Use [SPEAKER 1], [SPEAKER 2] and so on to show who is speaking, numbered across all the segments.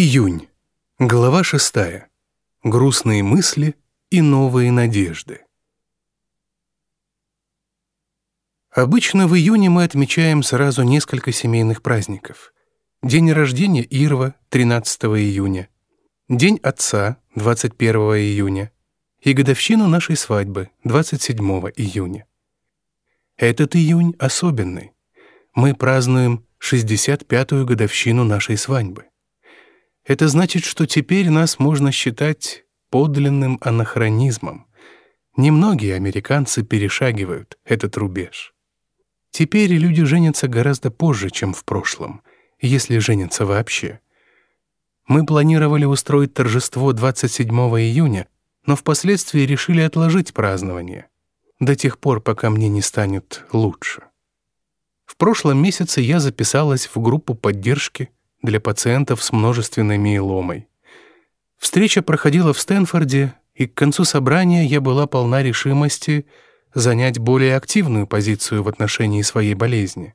[SPEAKER 1] Июнь. Глава шестая. Грустные мысли и новые надежды. Обычно в июне мы отмечаем сразу несколько семейных праздников. День рождения Ирва, 13 июня, День отца, 21 июня, и годовщину нашей свадьбы, 27 июня. Этот июнь особенный. Мы празднуем 65-ю годовщину нашей свадьбы. Это значит, что теперь нас можно считать подлинным анахронизмом. Немногие американцы перешагивают этот рубеж. Теперь люди женятся гораздо позже, чем в прошлом, если женятся вообще. Мы планировали устроить торжество 27 июня, но впоследствии решили отложить празднование до тех пор, пока мне не станет лучше. В прошлом месяце я записалась в группу поддержки для пациентов с множественной миеломой. Встреча проходила в Стэнфорде, и к концу собрания я была полна решимости занять более активную позицию в отношении своей болезни.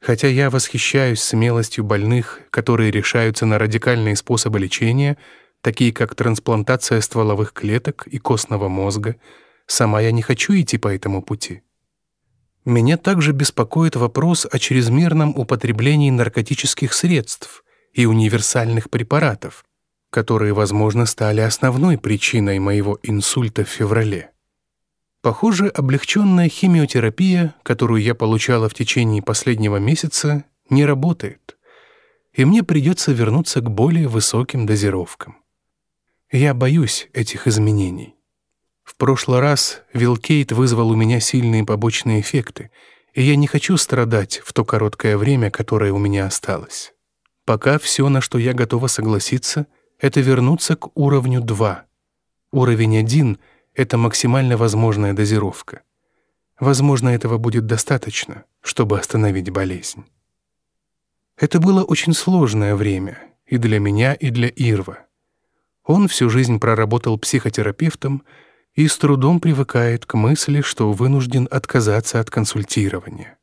[SPEAKER 1] Хотя я восхищаюсь смелостью больных, которые решаются на радикальные способы лечения, такие как трансплантация стволовых клеток и костного мозга, сама я не хочу идти по этому пути. Меня также беспокоит вопрос о чрезмерном употреблении наркотических средств и универсальных препаратов, которые, возможно, стали основной причиной моего инсульта в феврале. Похоже, облегченная химиотерапия, которую я получала в течение последнего месяца, не работает, и мне придется вернуться к более высоким дозировкам. Я боюсь этих изменений. В прошлый раз Вилкейт вызвал у меня сильные побочные эффекты, и я не хочу страдать в то короткое время, которое у меня осталось. Пока все, на что я готова согласиться, это вернуться к уровню 2. Уровень 1 — это максимально возможная дозировка. Возможно, этого будет достаточно, чтобы остановить болезнь. Это было очень сложное время и для меня, и для Ирва. Он всю жизнь проработал психотерапевтом — и с трудом привыкает к мысли, что вынужден отказаться от консультирования.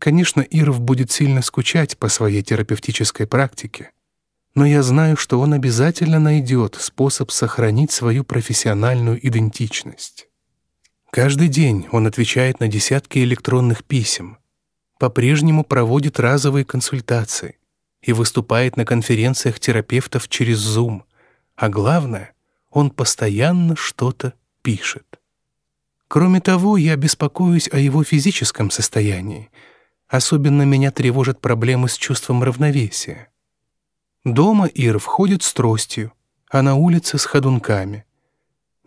[SPEAKER 1] Конечно, Иров будет сильно скучать по своей терапевтической практике, но я знаю, что он обязательно найдет способ сохранить свою профессиональную идентичность. Каждый день он отвечает на десятки электронных писем, по-прежнему проводит разовые консультации и выступает на конференциях терапевтов через Zoom, а главное, он постоянно что-то пишет. Кроме того, я беспокоюсь о его физическом состоянии. Особенно меня тревожат проблемы с чувством равновесия. Дома Ир входит с тростью, а на улице с ходунками.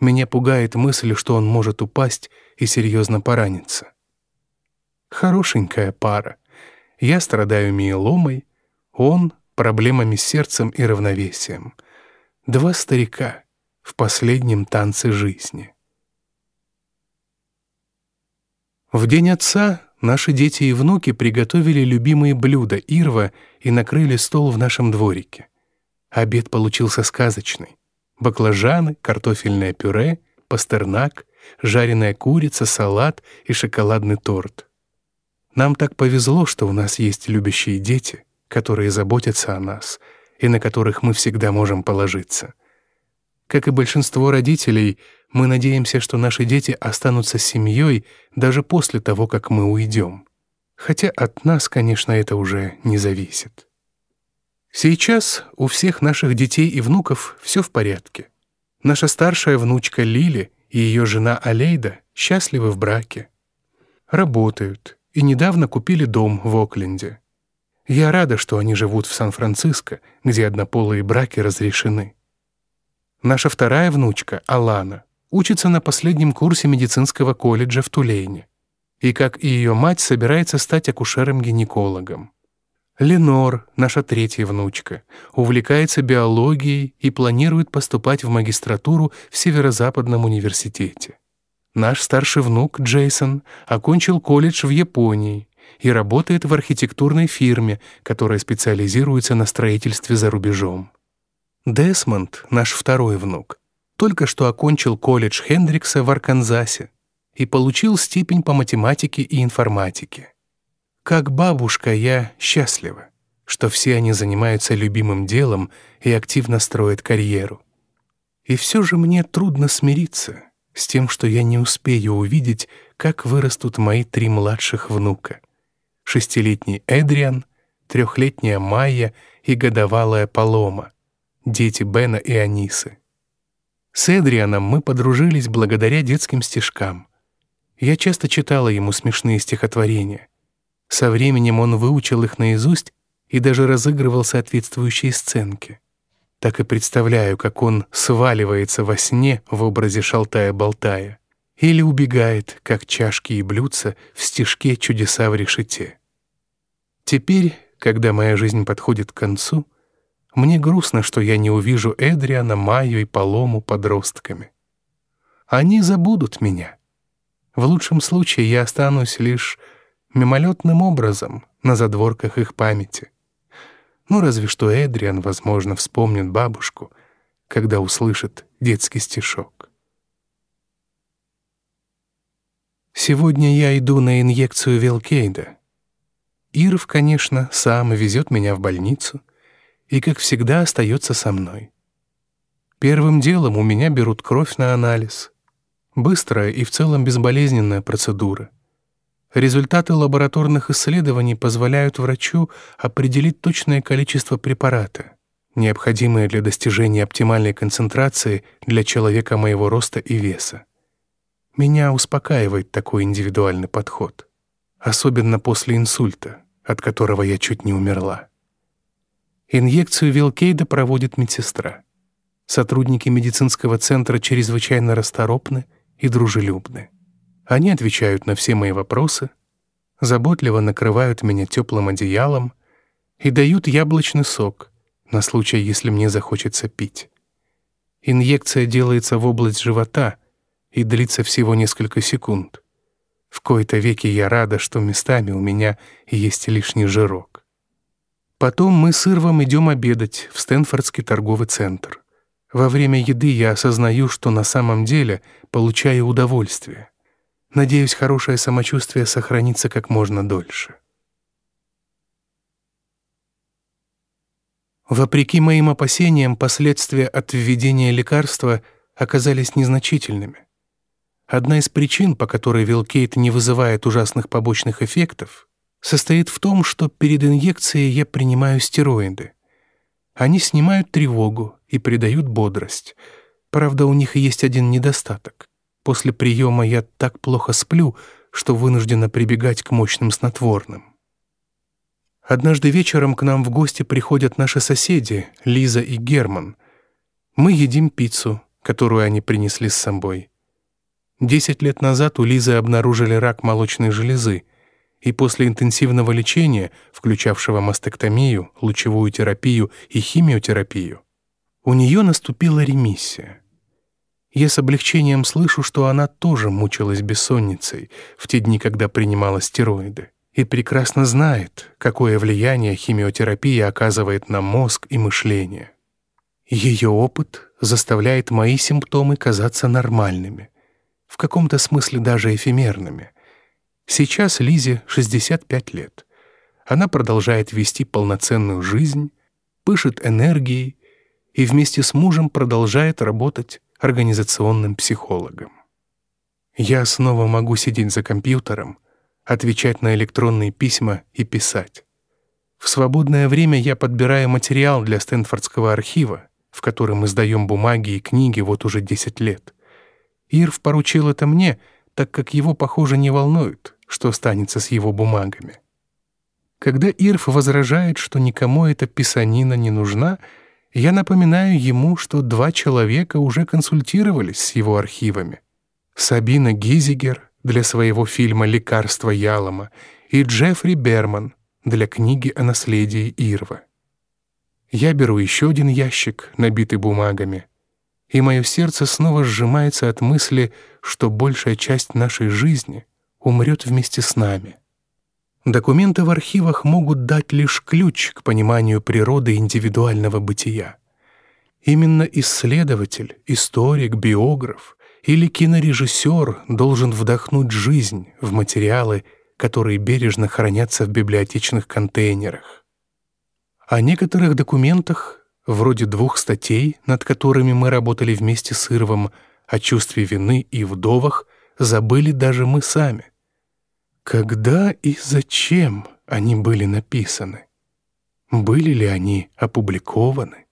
[SPEAKER 1] Меня пугает мысль, что он может упасть и серьезно пораниться. Хорошенькая пара. Я страдаю миеломой, он — проблемами с сердцем и равновесием. Два старика — в последнем танце жизни. В день отца наши дети и внуки приготовили любимые блюда Ирва и накрыли стол в нашем дворике. Обед получился сказочный. Баклажаны, картофельное пюре, пастернак, жареная курица, салат и шоколадный торт. Нам так повезло, что у нас есть любящие дети, которые заботятся о нас и на которых мы всегда можем положиться — как и большинство родителей, мы надеемся, что наши дети останутся семьей даже после того, как мы уйдем. Хотя от нас, конечно, это уже не зависит. Сейчас у всех наших детей и внуков все в порядке. Наша старшая внучка Лили и ее жена Алейда счастливы в браке. Работают и недавно купили дом в Окленде. Я рада, что они живут в Сан-Франциско, где однополые браки разрешены. Наша вторая внучка, Алана, учится на последнем курсе медицинского колледжа в Тулейне. И, как и ее мать, собирается стать акушером-гинекологом. Ленор, наша третья внучка, увлекается биологией и планирует поступать в магистратуру в Северо-Западном университете. Наш старший внук Джейсон окончил колледж в Японии и работает в архитектурной фирме, которая специализируется на строительстве за рубежом. Десмонд, наш второй внук, только что окончил колледж Хендрикса в Арканзасе и получил степень по математике и информатике. Как бабушка я счастлива. что все они занимаются любимым делом и активно строят карьеру. И все же мне трудно смириться с тем, что я не успею увидеть, как вырастут мои три младших внука. Шестилетний Эдриан, трехлетняя Майя и годовалая Палома, дети Бена и Анисы. С Эдрианом мы подружились благодаря детским стишкам. Я часто читала ему смешные стихотворения. Со временем он выучил их наизусть и даже разыгрывал соответствующие сценки так и представляю, как он сваливается во сне в образе шалтая-болтая или убегает, как чашки и блюдца, в стежке чудеса в решете. Теперь, когда моя жизнь подходит к концу, мне грустно, что я не увижу Эдриана, Майю и Палому подростками. Они забудут меня. В лучшем случае я останусь лишь мимолетным образом на задворках их памяти. Ну, разве что Эдриан, возможно, вспомнит бабушку, когда услышит детский стишок. Сегодня я иду на инъекцию Велкейда. Ирв, конечно, сам везет меня в больницу и, как всегда, остается со мной. Первым делом у меня берут кровь на анализ. Быстрая и в целом безболезненная процедура. Результаты лабораторных исследований позволяют врачу определить точное количество препарата, необходимое для достижения оптимальной концентрации для человека моего роста и веса. Меня успокаивает такой индивидуальный подход, особенно после инсульта, от которого я чуть не умерла. Инъекцию Вилкейда проводит медсестра. Сотрудники медицинского центра чрезвычайно расторопны и дружелюбны. Они отвечают на все мои вопросы, заботливо накрывают меня теплым одеялом и дают яблочный сок на случай, если мне захочется пить. Инъекция делается в область живота и длится всего несколько секунд. В кои-то веки я рада, что местами у меня есть лишний жирок. Потом мы с Ирвом идем обедать в Стэнфордский торговый центр. Во время еды я осознаю, что на самом деле получаю удовольствие — Надеюсь, хорошее самочувствие сохранится как можно дольше. Вопреки моим опасениям, последствия от введения лекарства оказались незначительными. Одна из причин, по которой Вилкейт не вызывает ужасных побочных эффектов, состоит в том, что перед инъекцией я принимаю стероиды. Они снимают тревогу и придают бодрость. Правда, у них есть один недостаток. После приема я так плохо сплю, что вынуждена прибегать к мощным снотворным. Однажды вечером к нам в гости приходят наши соседи, Лиза и Герман. Мы едим пиццу, которую они принесли с собой. Десять лет назад у Лизы обнаружили рак молочной железы, и после интенсивного лечения, включавшего мастектомию, лучевую терапию и химиотерапию, у нее наступила ремиссия. Я с облегчением слышу, что она тоже мучилась бессонницей в те дни, когда принимала стероиды, и прекрасно знает, какое влияние химиотерапия оказывает на мозг и мышление. Ее опыт заставляет мои симптомы казаться нормальными, в каком-то смысле даже эфемерными. Сейчас Лизе 65 лет. Она продолжает вести полноценную жизнь, пышет энергией и вместе с мужем продолжает работать организационным психологом. Я снова могу сидеть за компьютером, отвечать на электронные письма и писать. В свободное время я подбираю материал для Стэнфордского архива, в котором мы сдаем бумаги и книги вот уже 10 лет. Ирв поручил это мне, так как его, похоже, не волнует, что станется с его бумагами. Когда Ирв возражает, что никому эта писанина не нужна, я напоминаю ему, что два человека уже консультировались с его архивами. Сабина Гизигер для своего фильма «Лекарство Ялома» и Джеффри Берман для книги о наследии Ирва. Я беру еще один ящик, набитый бумагами, и мое сердце снова сжимается от мысли, что большая часть нашей жизни умрет вместе с нами. Документы в архивах могут дать лишь ключ к пониманию природы индивидуального бытия. Именно исследователь, историк, биограф или кинорежиссер должен вдохнуть жизнь в материалы, которые бережно хранятся в библиотечных контейнерах. О некоторых документах, вроде двух статей, над которыми мы работали вместе с Ирвом, о чувстве вины и вдовах, забыли даже мы сами. Когда и зачем они были написаны? Были ли они опубликованы?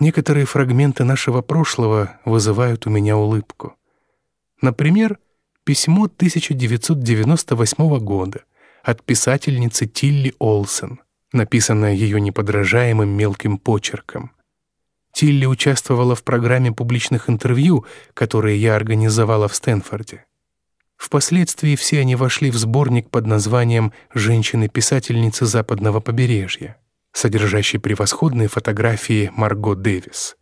[SPEAKER 1] Некоторые фрагменты нашего прошлого вызывают у меня улыбку. Например, письмо 1998 года от писательницы Тилли Олсен, написанное ее неподражаемым мелким почерком. Тилли участвовала в программе публичных интервью, которые я организовала в Стэнфорде. Впоследствии все они вошли в сборник под названием «Женщины-писательницы западного побережья», содержащий превосходные фотографии Марго Дэвис.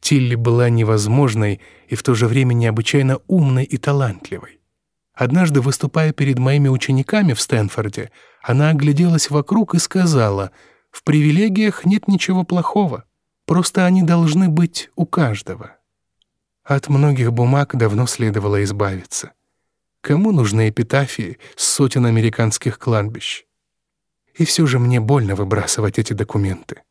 [SPEAKER 1] Тилли была невозможной и в то же время необычайно умной и талантливой. Однажды, выступая перед моими учениками в Стэнфорде, она огляделась вокруг и сказала, «В привилегиях нет ничего плохого, просто они должны быть у каждого». От многих бумаг давно следовало избавиться. Кому нужны эпитафии сотен американских кладбищ? И все же мне больно выбрасывать эти документы.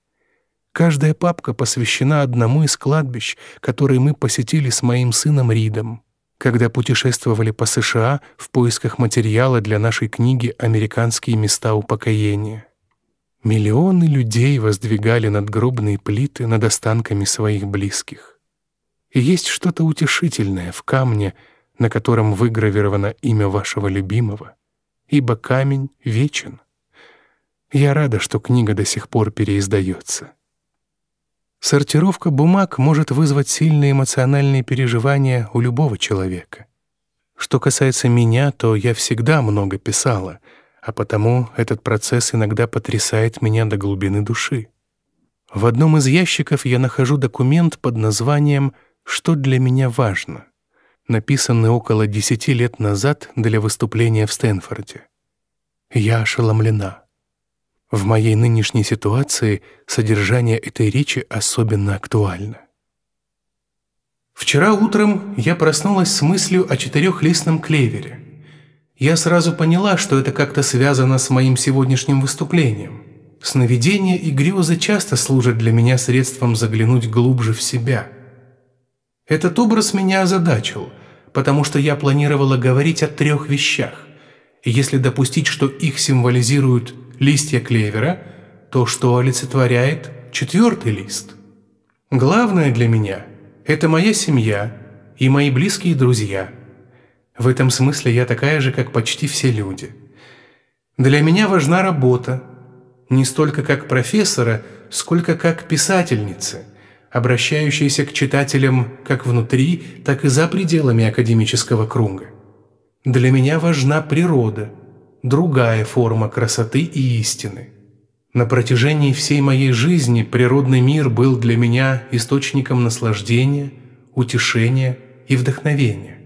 [SPEAKER 1] Каждая папка посвящена одному из кладбищ, которые мы посетили с моим сыном Ридом, когда путешествовали по США в поисках материала для нашей книги «Американские места упокоения». Миллионы людей воздвигали надгробные плиты над останками своих близких. И есть что-то утешительное в камне, на котором выгравировано имя вашего любимого, ибо камень вечен. Я рада, что книга до сих пор переиздается. Сортировка бумаг может вызвать сильные эмоциональные переживания у любого человека. Что касается меня, то я всегда много писала, а потому этот процесс иногда потрясает меня до глубины души. В одном из ящиков я нахожу документ под названием «Что для меня важно» написанный около десяти лет назад для выступления в Стэнфорде. Я ошеломлена. В моей нынешней ситуации содержание этой речи особенно актуально. Вчера утром я проснулась с мыслью о четырехлистном клевере. Я сразу поняла, что это как-то связано с моим сегодняшним выступлением. Сновидения и грезы часто служат для меня средством заглянуть глубже в себя. Этот образ меня озадачил – потому что я планировала говорить о трех вещах. Если допустить, что их символизируют листья клевера, то что олицетворяет четвертый лист? Главное для меня – это моя семья и мои близкие друзья. В этом смысле я такая же, как почти все люди. Для меня важна работа, не столько как профессора, сколько как писательницы – обращающийся к читателям как внутри, так и за пределами академического круга. Для меня важна природа, другая форма красоты и истины. На протяжении всей моей жизни природный мир был для меня источником наслаждения, утешения и вдохновения.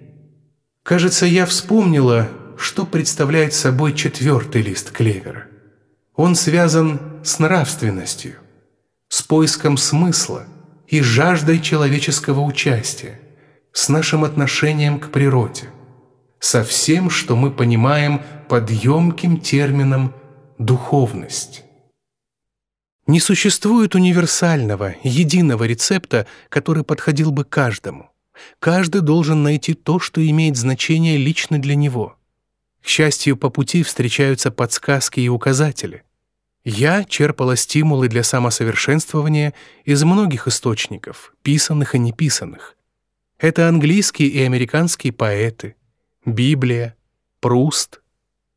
[SPEAKER 1] Кажется, я вспомнила, что представляет собой четвертый лист клевера. Он связан с нравственностью, с поиском смысла – и жаждой человеческого участия, с нашим отношением к природе, со всем, что мы понимаем под емким термином «духовность». Не существует универсального, единого рецепта, который подходил бы каждому. Каждый должен найти то, что имеет значение лично для него. К счастью, по пути встречаются подсказки и указатели. Я черпала стимулы для самосовершенствования из многих источников, писанных и неписанных. Это английские и американские поэты, Библия, Пруст,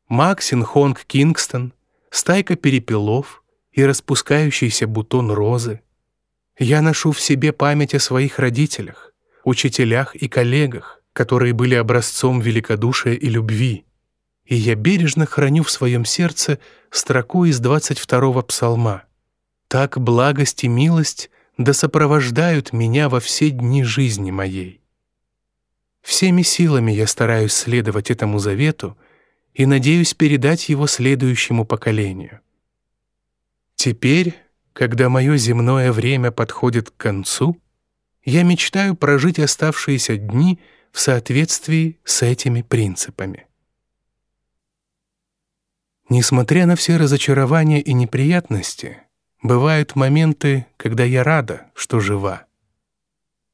[SPEAKER 1] Максин Хонг Кингстон, стайка перепелов и распускающийся бутон розы. Я ношу в себе память о своих родителях, учителях и коллегах, которые были образцом великодушия и любви, и я бережно храню в своем сердце строку из 22-го псалма. «Так благость и милость да сопровождают меня во все дни жизни моей». Всеми силами я стараюсь следовать этому завету и надеюсь передать его следующему поколению. Теперь, когда мое земное время подходит к концу, я мечтаю прожить оставшиеся дни в соответствии с этими принципами. Несмотря на все разочарования и неприятности, бывают моменты, когда я рада, что жива.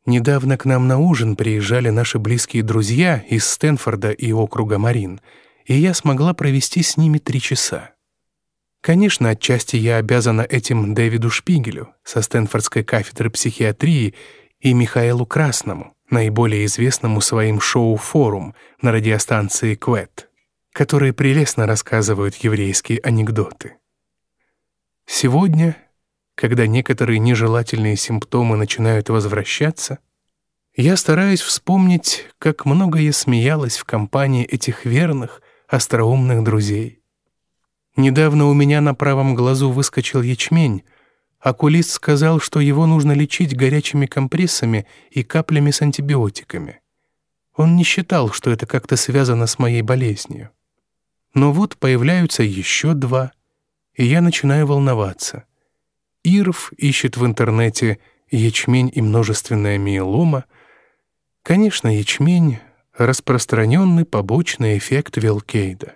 [SPEAKER 1] Недавно к нам на ужин приезжали наши близкие друзья из Стэнфорда и округа Марин, и я смогла провести с ними три часа. Конечно, отчасти я обязана этим Дэвиду Шпигелю со Стэнфордской кафедры психиатрии и Михаилу Красному, наиболее известному своим шоу «Форум» на радиостанции «Квет», которые прелестно рассказывают еврейские анекдоты. Сегодня, когда некоторые нежелательные симптомы начинают возвращаться, я стараюсь вспомнить, как много я смеялась в компании этих верных, остроумных друзей. Недавно у меня на правом глазу выскочил ячмень. Окулист сказал, что его нужно лечить горячими компрессами и каплями с антибиотиками. Он не считал, что это как-то связано с моей болезнью. Но вот появляются еще два, и я начинаю волноваться. Ирв ищет в интернете ячмень и множественная миелома. Конечно, ячмень — распространенный побочный эффект Вилкейда.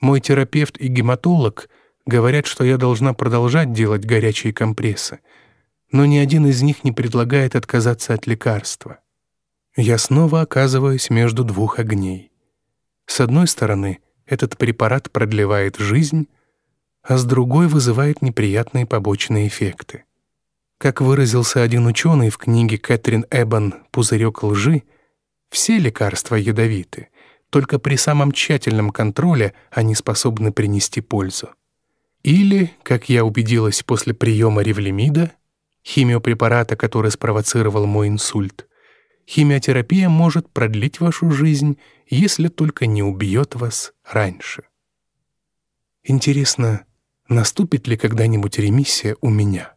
[SPEAKER 1] Мой терапевт и гематолог говорят, что я должна продолжать делать горячие компрессы, но ни один из них не предлагает отказаться от лекарства. Я снова оказываюсь между двух огней. С одной стороны, этот препарат продлевает жизнь, а с другой вызывает неприятные побочные эффекты. Как выразился один ученый в книге Кэтрин Эббон «Пузырек лжи», все лекарства ядовиты, только при самом тщательном контроле они способны принести пользу. Или, как я убедилась после приема ревлемида, химиопрепарата, который спровоцировал мой инсульт, химиотерапия может продлить вашу жизнь, если только не убьет вас раньше. Интересно, наступит ли когда-нибудь ремиссия у меня?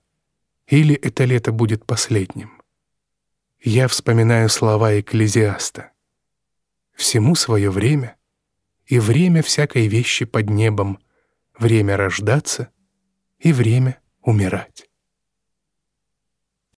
[SPEAKER 1] Или это лето будет последним? Я вспоминаю слова Экклезиаста. Всему свое время, и время всякой вещи под небом, время рождаться и время умирать.